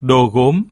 đồ gốm.